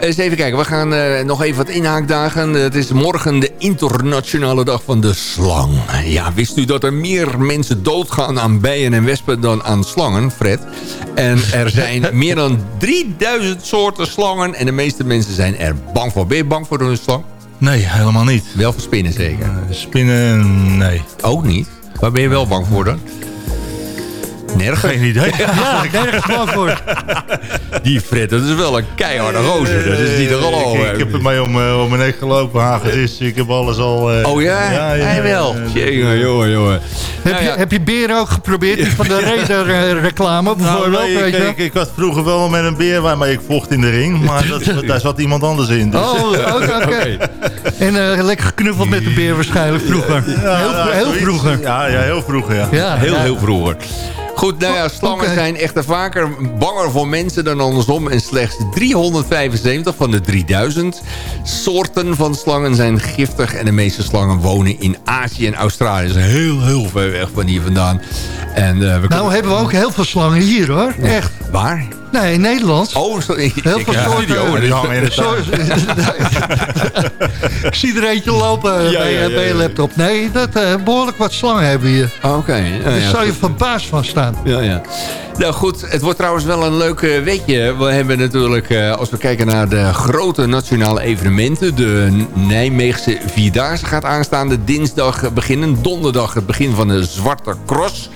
Eens even kijken, we gaan nog even wat inhaakdagen. Het is morgen de internationale dag van de slang. Ja, wist u dat er meer mensen doodgaan aan bijen en wespen dan aan slangen, Fred? En er zijn meer dan 3000 soorten slangen en de meeste mensen zijn er bang voor. Ben je bang voor een slang? Nee, helemaal niet. Wel voor spinnen zeker? Uh, spinnen, nee. Ook niet? Waar ben je wel bang voor dan? Nergens. Geen idee. Ja, nergens bang voor. Die Fred, dat is wel een keiharde roze. Dat is niet er al over. Ik, ik, heb ermee om, uh, om mijn nek gelopen, hagedis. Ik heb alles al... Uh, oh ja? Ja, ja Hij wel. Jongen, jongen, jongen. Heb, nou, je, heb je beren ook geprobeerd? Die van de Raider reclame nou, bijvoorbeeld? Nou, nee, ik, ik, had vroeger wel met een beer waarmee ik vocht in de ring. Maar dat, daar zat iemand anders in. Dus. Oh, oké. Okay, En uh, lekker geknuffeld met de beer waarschijnlijk vroeger. heel, heel vroeger. Ja, ja, heel vroeger. Ja. Ja, heel, heel vroeger. Goed, nou ja, slangen zijn echter vaker banger voor mensen dan andersom. En slechts 375 van de 3000 soorten van slangen zijn giftig. En de meeste slangen wonen in Azië en Australië. Dus heel, heel ver weg van hier vandaan. En, uh, we nou hebben we ook heel veel slangen hier hoor. Echt. Waar? Nee, in Nederland. Oh, sorry. Heel veel ja, soorten. Die hangen in Ik zie er eentje lopen ja, bij, ja, bij, je laptop. Nee, dat, uh, behoorlijk wat slangen hebben hier. Oké. Okay. Daar zou je verbaasd van staan. Ja, ja. Nou goed, het wordt trouwens wel een leuk weekje. We hebben natuurlijk, uh, als we kijken naar de grote nationale evenementen... de Nijmeegse Vierdaagse gaat aanstaande dinsdag beginnen. Donderdag het begin van de Zwarte Cross...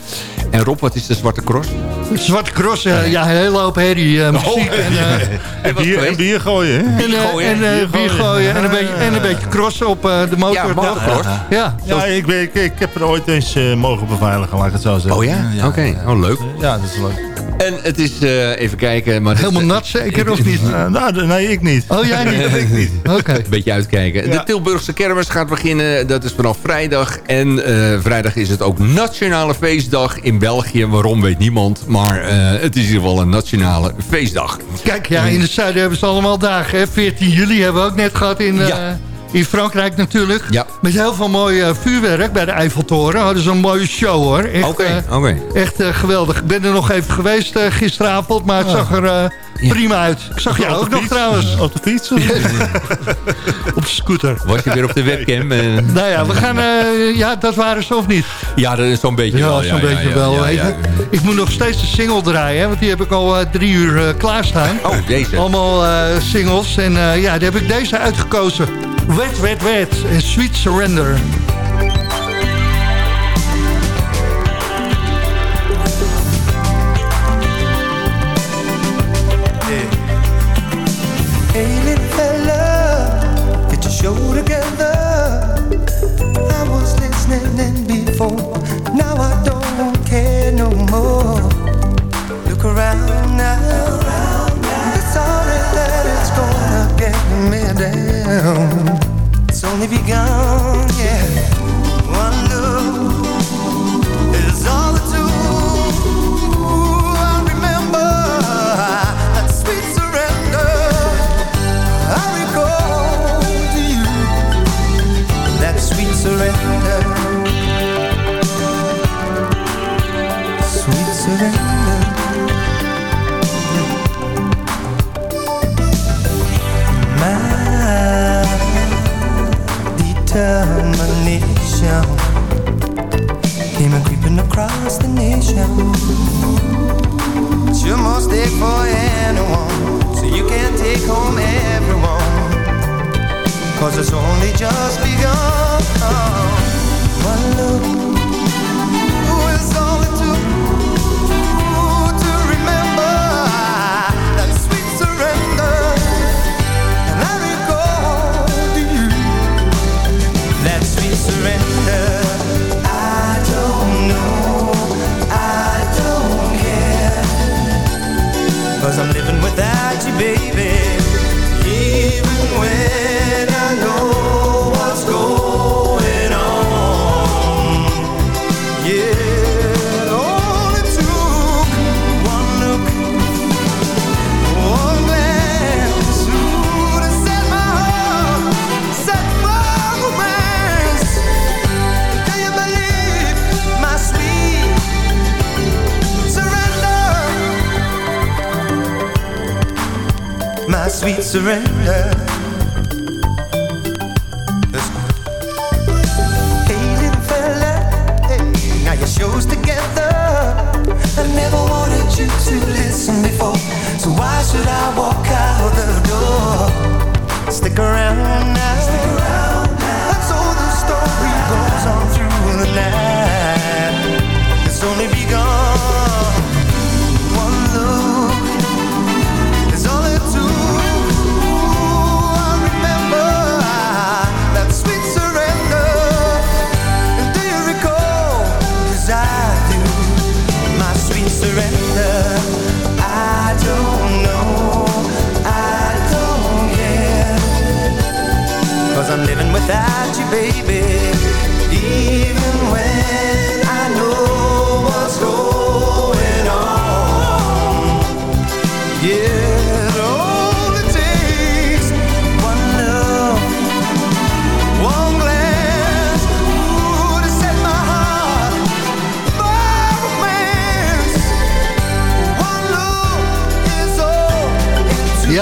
En Rob, wat is de Zwarte Cross? De Zwarte Cross, ja, ja een hele hoop herrie, uh, muziek. Oh, en, uh, en, bier, en bier gooien. En, bier gooien, en, uh, bier gooien en, een beetje, en een beetje crossen op de motor. Ja, motocross. Ja, ja ik, ben, ik, ik, heb er ooit eens mogen beveiligen, laat ik het zo zeggen. Oh ja? ja Oké, okay. oh leuk. Ja, dat is leuk. En het is, uh, even kijken... Maar Helemaal nat zeker, of niet? Uh, nou, nee, ik niet. Oh, jij niet? ik niet. Oké. Een beetje uitkijken. De Tilburgse kermis gaat beginnen. Dat is vanaf vrijdag. En uh, vrijdag is het ook Nationale Feestdag in België. Waarom weet niemand. Maar het is in ieder geval een nationale feestdag. Kijk, ja, in het zuiden hebben ze allemaal dagen. Hè? 14 juli hebben we ook net gehad in... Ja in Frankrijk natuurlijk. Ja. Met heel veel mooi uh, vuurwerk bij de Eiffeltoren. Hadden ze een mooie show hoor. Echt, uh, echt uh, geweldig. Ik ben er nog even geweest gisteravond, maar het zag er prima uit. Ik zag jou ook nog trouwens. Op de fiets? op de scooter. Was je weer op de webcam? nou ja, we gaan... ja, dat waren ze of niet? Ja, dat is zo'n beetje ja, wel. zo'n beetje wel. Ik moet nog steeds de single draaien, want die heb ik al drie uur klaarstaan. Oh, deze. Allemaal singles. En ja, die heb ik deze uitgekozen. Wet, Wet, Wet en Sweet Surrender. Take home everyone. Cause it's only just begun. One look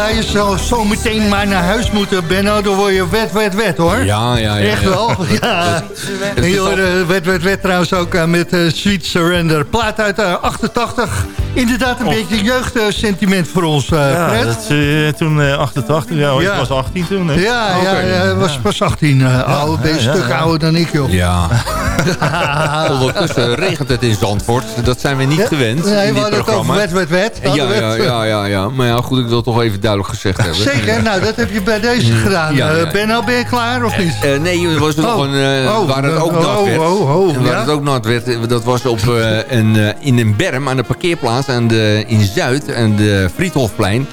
Ja, je zou zo meteen maar naar huis moeten, Benno. Dan word je wet, wet, wet, hoor. Ja, ja, ja. Echt wel, ja. En je hoorde wet, wet, wet trouwens ook eh, met eh, Sweet Surrender. Plaat uit eh, 88. Inderdaad een beetje jeugdsentiment voor ons, eh Ja, Fred. dat, toen eh, 88, ja, hoor, Ja. ik was 18 toen. Hè? Ja, hij was pas 18. eh oude, ben je een ja, stuk ja. ouder dan ik, joh. Ja. Ondertussen regent het in Zandvoort. Dat zijn we niet gewend Nee, in we dit hadden het programma. over wet, wet, wet. Ja, Hadden we ja, ja, ja, ja. Maar ja, goed, ik wil toch even duidelijk gezegd hebben. Zeker, nou dat heb je bij deze gedaan. Ja, ja. Eh, Benno, ben je klaar of niet? Eh, nee, er was nog Oh. een, eh, Oh, waar het ook oh, nat werd. oh, oh, oh, waar ja? het ook nat werd, eh, dat was op, eh, een, eh, in een berm aan de parkeerplaats aan de, in Zuid, aan de Friedhofplein.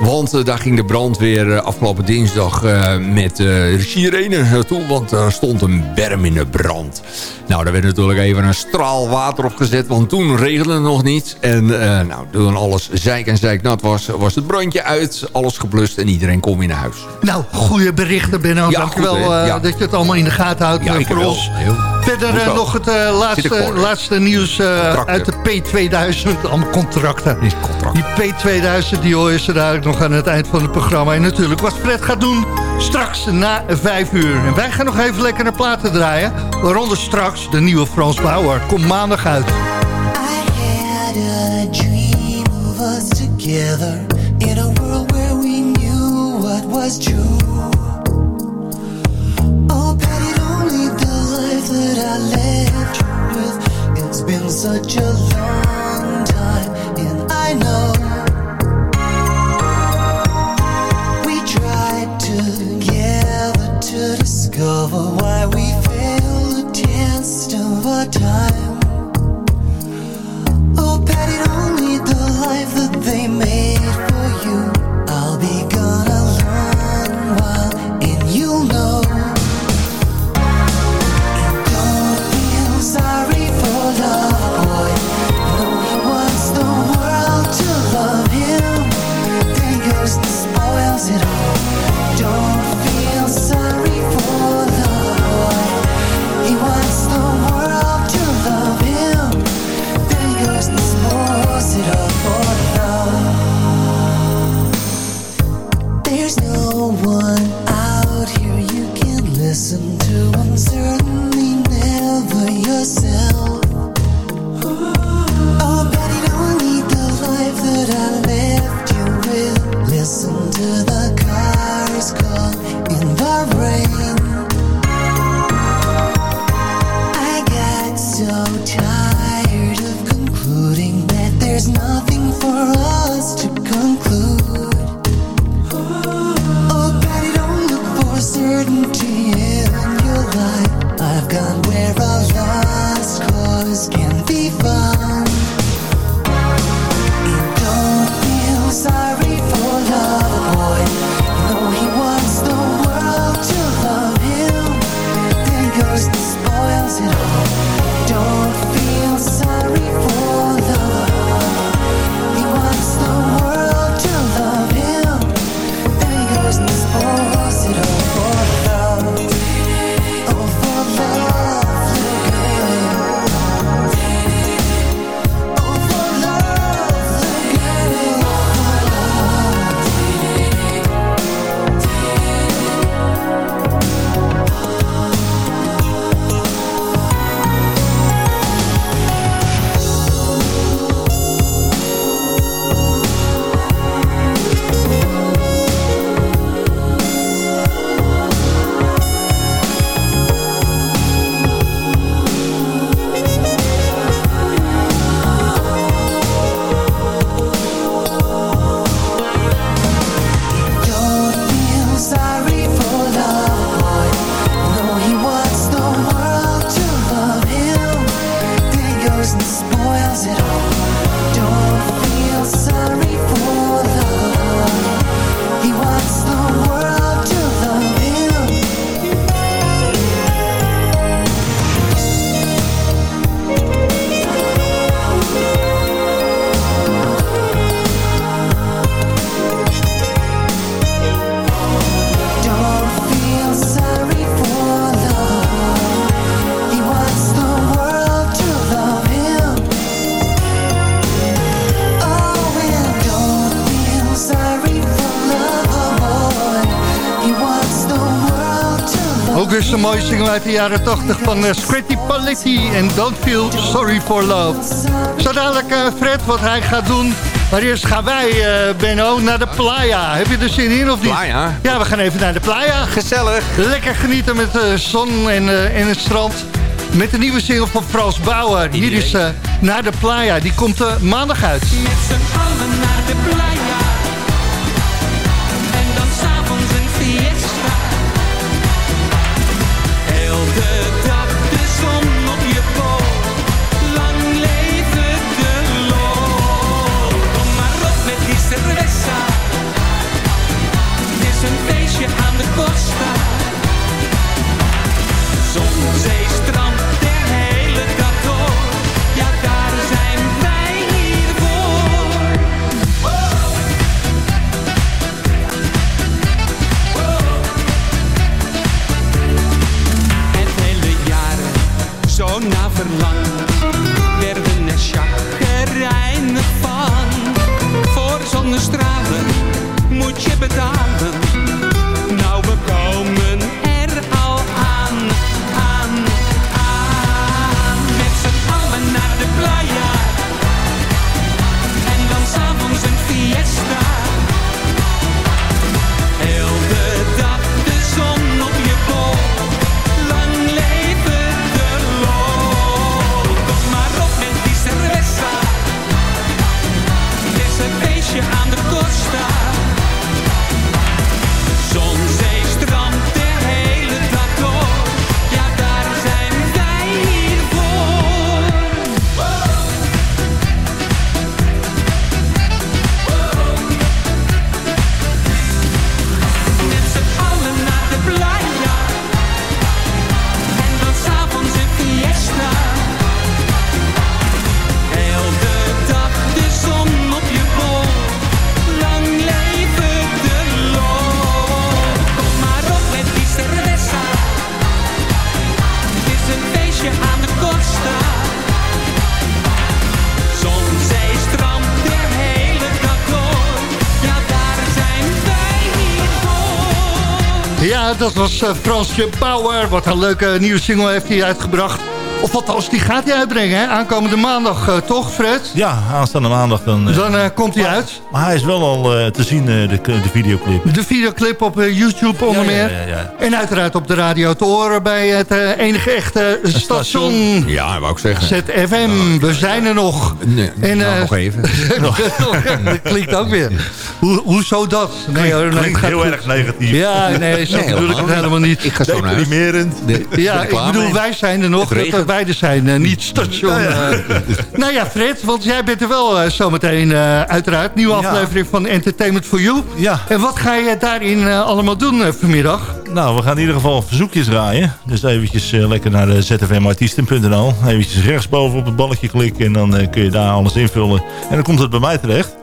Want eh, daar ging de brandweer eh, afgelopen dinsdag eh, met sirene naartoe, want er stond een berm in de brand. Nou, daar werd natuurlijk even een straal water op gezet, want toen regelde het nog niet. En nou, toen alles zeik en zeik nat was, was het brandje uit, alles geblust en iedereen kon weer naar huis. Nou, goede berichten, Benno. Ja, Dankjewel Ja. dat je het allemaal in de gaten houdt Ja, ik voor wel. ons. Verder wel. nog het laatste, laatste nieuws uit de P2000. Allemaal contracten. Die P2000 die hoor je ze dadelijk nog aan het eind van het programma. En natuurlijk wat Fred gaat doen straks na vijf uur. En wij gaan nog even lekker naar platen draaien. Waaronder straks de nieuwe Frans Bauer. Komt maandag uit. I had a dream of us together in a world where we knew what was true. Oh, but it only the life that I left with. It's been such a long discover why we fail the test of our time. Mooie single uit de jaren 80 van uh, Scratty Paletti en Don't Feel Sorry for Love. Zo dadelijk uh, Fred wat hij gaat doen. Maar eerst gaan wij, uh, Benno, naar de playa. Heb je er zin in of niet? Playa? Ja, we gaan even naar de playa. Gezellig. Lekker genieten met de zon en, en het strand. Met de nieuwe single van Frans Bauer. Hier is uh, Naar de Playa. Die komt uh, maandag uit. Met z'n allen naar de playa. Dat was uh, Fransje Bauer. Wat een leuke nieuwe single heeft hij uitgebracht. Of althans, die gaat hij uitbrengen, hè? Aankomende maandag, uh, toch, Fred? Ja, aanstaande maandag dan... Dan uh, komt hij uit. Maar hij is wel al te zien, de, de videoclip. De videoclip op YouTube onder Ja, ja, meer. ja, ja. En uiteraard op de radio te horen bij het enige echte station. Ja, wou ik zeggen. ZFM, we zijn er nog. Nee, En, nou, eh, nog even. dat klinkt ook weer. Hoe, hoezo dat? Nee, Klinkt heel goed. erg negatief. Ja, nee, zo Nee, bedoel ik het helemaal niet. Ik ga zo naar huis. Deprimerend. De- Ja, ik bedoel, wij zijn er nog, Het zijn, eh, niet station. eh. nou ja, Fred, want jij bent er wel eh, zometeen uiteraard. Nieuwe Ja. aflevering van Entertainment for You. Ja. En wat ga je daarin allemaal doen vanmiddag? Nou, we gaan in ieder geval verzoekjes draaien. Dus eventjes lekker naar de zfmartiesten.nl. Eventjes rechtsboven op het balletje klikken en dan kun je daar alles invullen. En dan komt het bij mij terecht.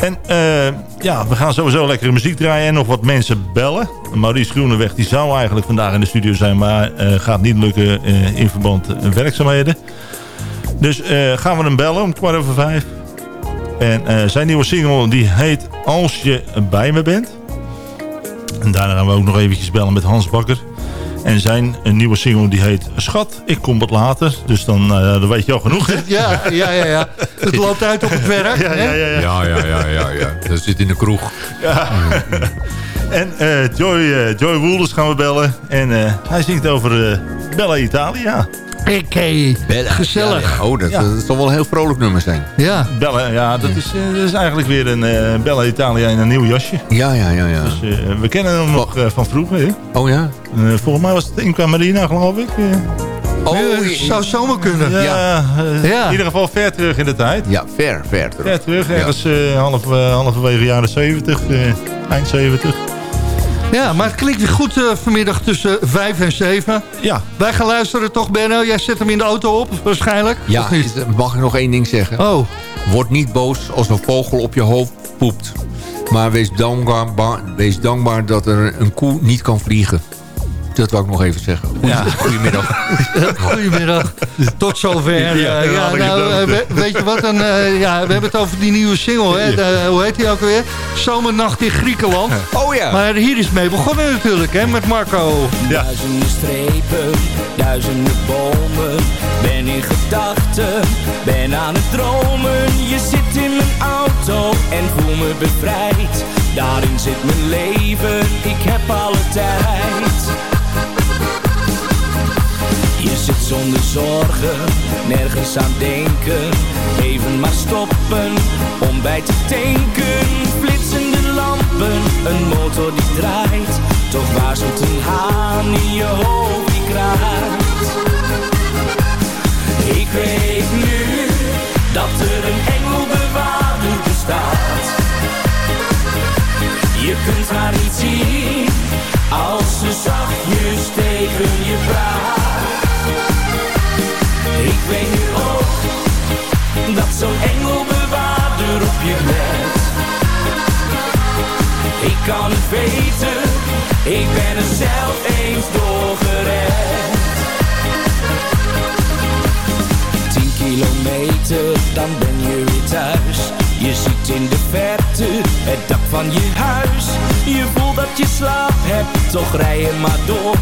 En eh, ja, we gaan sowieso lekkere muziek draaien en nog wat mensen bellen. Maurice Groeneweg die zou eigenlijk vandaag in de studio zijn, maar eh, gaat niet lukken eh, in verband met werkzaamheden. Dus gaan we hem bellen om kwart over vijf. En zijn nieuwe single die heet Als je bij me bent. En daarna gaan we ook nog eventjes bellen met Hans Bakker. En zijn een nieuwe single die heet Schat, ik kom wat later. Dus dan, eh, dan weet je al genoeg, hè? Ja, ja, ja, ja. Het loopt uit op het werk. Ja, hè? ja, ja, ja. Ja, ja, ja, ja, ja. Dat zit in de kroeg. En eh, Joy, eh, Joy Woelders gaan we bellen. En eh, hij zingt over eh, Bella Italia. Oké, gezellig. Ja, ja. Oh, dat, Ja. dat zal wel een heel vrolijk nummer zijn. Ja. Bella, ja, dat is, eh, dat is eigenlijk weer een eh, Bella Italia in een nieuw jasje. Ja, ja, ja, ja. Dus we kennen hem nog van vroeger. Hè? Oh ja? Volgens mij was het Inca Marina, geloof ik. Oh, zou zomaar kunnen. ja, Ja. Ja. in ieder geval ver terug in de tijd. Ja, ver, ver terug. Ver terug, ergens eh, half, eh, halverwege jaren 70, eh, eind 70. Ja, maar het klinkt weer goed eh, vanmiddag tussen 5 en 7. Ja, Wij gaan luisteren toch, Benno? Jij zet hem in de auto op, waarschijnlijk? Ja, mag ik nog één ding zeggen? Oh, Word niet boos als een vogel op je hoofd poept. Maar wees dankbaar, wees dankbaar dat er een koe niet kan vliegen. Dat wou ik nog even zeggen. Ja. Goedemiddag. Goedemiddag. Tot zover. Ja, Ja, ja, nou, eh, we- weet je wat? Dan, eh, ja, we hebben het over die nieuwe single. Hè? De- hoe heet die ook weer? Zomernacht in Griekenland. Oh ja. Maar hier is mee begonnen natuurlijk, hè, met Marco. Duizenden strepen, duizenden bomen. Ben in gedachten, ben aan het dromen. Je zit in mijn auto en voel me bevrijd. Daarin zit mijn leven, ik heb alle tijd. Je zit zonder zorgen, nergens aan denken. Even maar stoppen, om bij te tanken. Flitsende lampen, een motor die draait. Toch waarschuwt een haan in je hoofd. Ik weet nu, dat er een engelbewaarder bestaat. Je kunt haar niet zien, als ze zachtjes tegen je praat. Ik weet nu ook, dat zo'n engelbewaarder op je let. Ik kan het weten, ik ben er zelf eens door gered. Tien kilometer, dan ben je weer thuis. Je ziet in de verte het dak van je huis. Je voelt dat je slaap hebt, toch rij je maar door.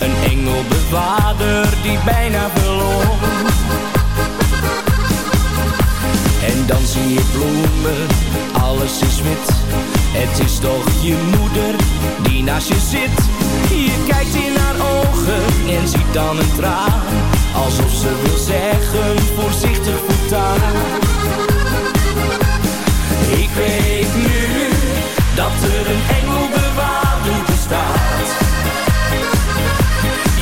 Een engelbewaarder die bijna verloor. En dan zie je bloemen, alles is wit. Het is toch je moeder die naast je zit. Je kijkt in haar ogen en ziet dan een traan. Alsof ze wil zeggen, voorzichtig voortaan. Ik weet nu, dat er een engelbewaarder bestaat.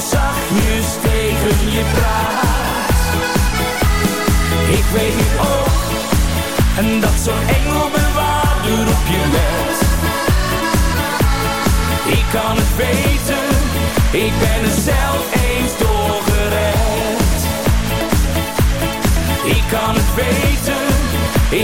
Ze zachtjes tegen je praat. Ik weet nu ook en dat zo'n engelbewaarder op je let. Ik kan het weten, ik ben er zelf eens door gered. Ik kan het weten,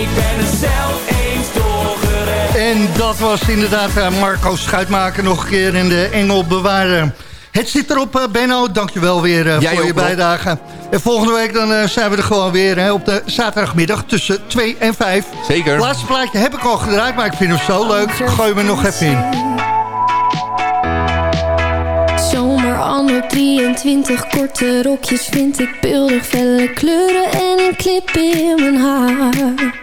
ik ben er zelf eens door gered. En dat was inderdaad eh, Marco Schuitmaker nog een keer in de Engel bewaren. Het zit erop, eh, Benno. Dankjewel weer eh, Jij voor je bijdrage. En volgende week dan, eh, zijn we er gewoon weer hè, op de zaterdagmiddag tussen 2 en 5. Zeker. laatste plaatje heb ik al gedraaid, maar ik vind hem zo leuk. Gooi me nog even in. Zomer anno 23, korte rokjes vind ik beeldig Felle kleuren en een clip in mijn haar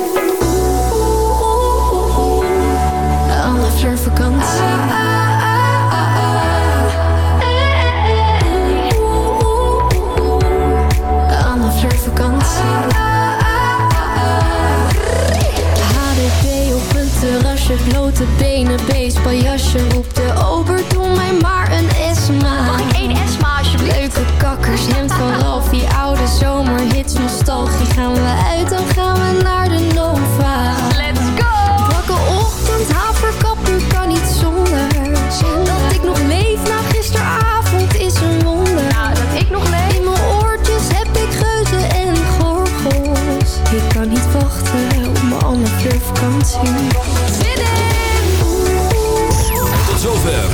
blote benen, beestpaljasje Roep de ober, doe mij maar een Esma. Mag ik één Esma alsjeblieft? Leuke kakkers, hemd van Ralf, die oude zomerhits, nostalgie. Gaan we uit, dan